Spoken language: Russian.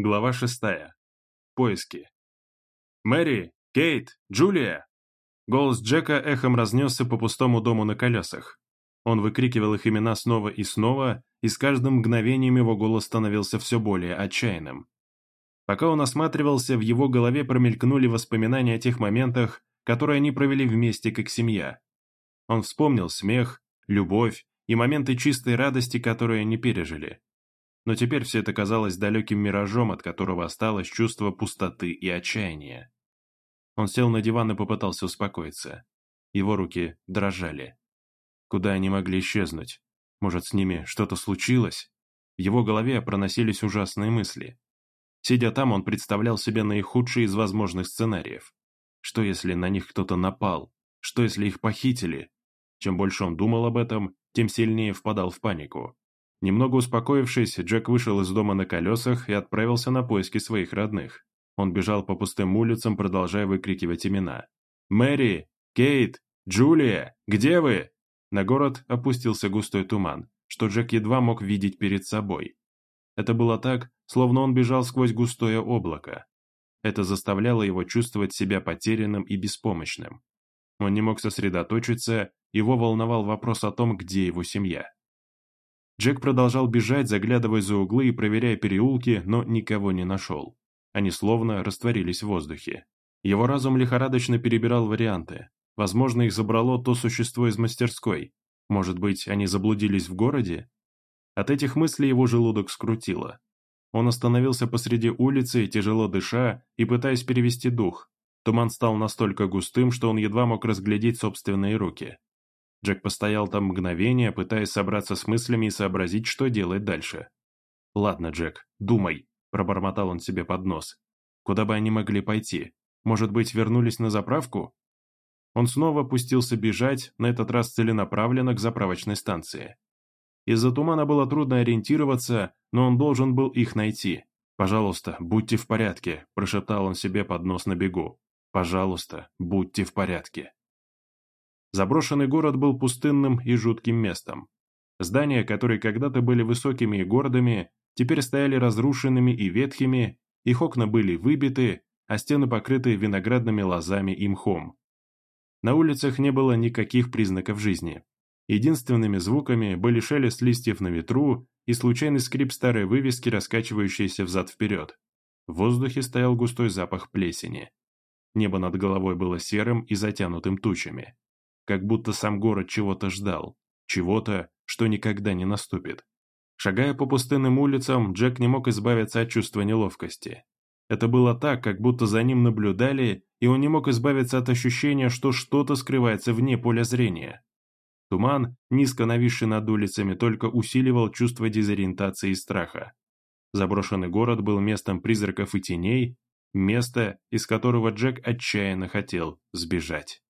Глава шестая. Поиски. «Мэри! Кейт! Джулия!» Голос Джека эхом разнесся по пустому дому на колесах. Он выкрикивал их имена снова и снова, и с каждым мгновением его голос становился все более отчаянным. Пока он осматривался, в его голове промелькнули воспоминания о тех моментах, которые они провели вместе как семья. Он вспомнил смех, любовь и моменты чистой радости, которые они пережили но теперь все это казалось далеким миражом, от которого осталось чувство пустоты и отчаяния. Он сел на диван и попытался успокоиться. Его руки дрожали. Куда они могли исчезнуть? Может, с ними что-то случилось? В его голове проносились ужасные мысли. Сидя там, он представлял себе наихудший из возможных сценариев. Что если на них кто-то напал? Что если их похитили? Чем больше он думал об этом, тем сильнее впадал в панику. Немного успокоившись, Джек вышел из дома на колесах и отправился на поиски своих родных. Он бежал по пустым улицам, продолжая выкрикивать имена. «Мэри! Кейт! Джулия! Где вы?» На город опустился густой туман, что Джек едва мог видеть перед собой. Это было так, словно он бежал сквозь густое облако. Это заставляло его чувствовать себя потерянным и беспомощным. Он не мог сосредоточиться, его волновал вопрос о том, где его семья. Джек продолжал бежать, заглядывая за углы и проверяя переулки, но никого не нашел. Они словно растворились в воздухе. Его разум лихорадочно перебирал варианты. Возможно, их забрало то существо из мастерской. Может быть, они заблудились в городе? От этих мыслей его желудок скрутило. Он остановился посреди улицы, тяжело дыша и пытаясь перевести дух. Туман стал настолько густым, что он едва мог разглядеть собственные руки. Джек постоял там мгновение, пытаясь собраться с мыслями и сообразить, что делать дальше. «Ладно, Джек, думай», – пробормотал он себе под нос. «Куда бы они могли пойти? Может быть, вернулись на заправку?» Он снова пустился бежать, на этот раз целенаправленно к заправочной станции. Из-за тумана было трудно ориентироваться, но он должен был их найти. «Пожалуйста, будьте в порядке», – прошептал он себе под нос на бегу. «Пожалуйста, будьте в порядке». Заброшенный город был пустынным и жутким местом. Здания, которые когда-то были высокими и гордыми, теперь стояли разрушенными и ветхими, их окна были выбиты, а стены покрыты виноградными лозами и мхом. На улицах не было никаких признаков жизни. Единственными звуками были шелест листьев на ветру и случайный скрип старой вывески, раскачивающейся взад-вперед. В воздухе стоял густой запах плесени. Небо над головой было серым и затянутым тучами как будто сам город чего-то ждал, чего-то, что никогда не наступит. Шагая по пустынным улицам, Джек не мог избавиться от чувства неловкости. Это было так, как будто за ним наблюдали, и он не мог избавиться от ощущения, что что-то скрывается вне поля зрения. Туман, низко нависший над улицами, только усиливал чувство дезориентации и страха. Заброшенный город был местом призраков и теней, место, из которого Джек отчаянно хотел сбежать.